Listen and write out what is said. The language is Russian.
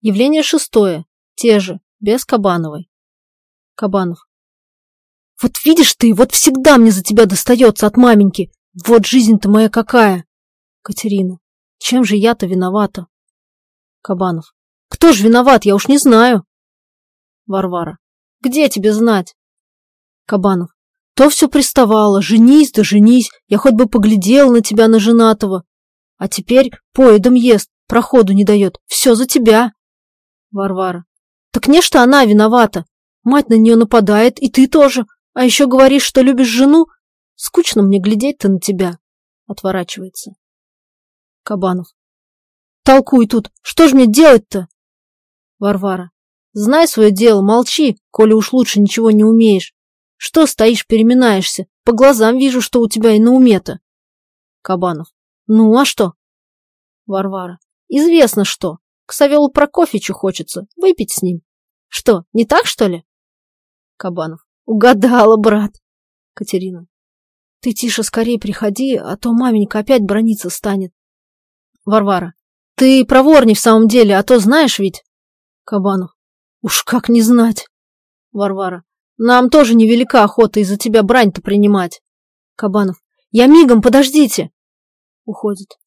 Явление шестое. Те же, без Кабановой. Кабанов. Вот видишь ты, вот всегда мне за тебя достается от маменьки. Вот жизнь-то моя какая. Катерина. Чем же я-то виновата? Кабанов. Кто ж виноват, я уж не знаю. Варвара. Где тебе знать? Кабанов. То все приставало, женись да женись, я хоть бы поглядел на тебя, на женатого. А теперь поедом ест, проходу не дает, все за тебя. Варвара. Так не что она виновата. Мать на нее нападает, и ты тоже. А еще говоришь, что любишь жену? Скучно мне глядеть-то на тебя. Отворачивается. Кабанов. Толкуй тут, что ж мне делать-то? Варвара. Знай свое дело, молчи, коли уж лучше ничего не умеешь. Что стоишь, переминаешься? По глазам вижу, что у тебя и на уме-то. Кабанов. Ну, а что? Варвара. Известно что. К Савелу Прокофьевичу хочется выпить с ним. Что, не так, что ли? Кабанов. Угадала, брат. Катерина. Ты тише скорее приходи, а то маменька опять брониться станет. Варвара. Ты проворней в самом деле, а то знаешь ведь... Кабанов. Уж как не знать. Варвара. Нам тоже невелика охота из-за тебя брань-то принимать. Кабанов. Я мигом, подождите. Уходит.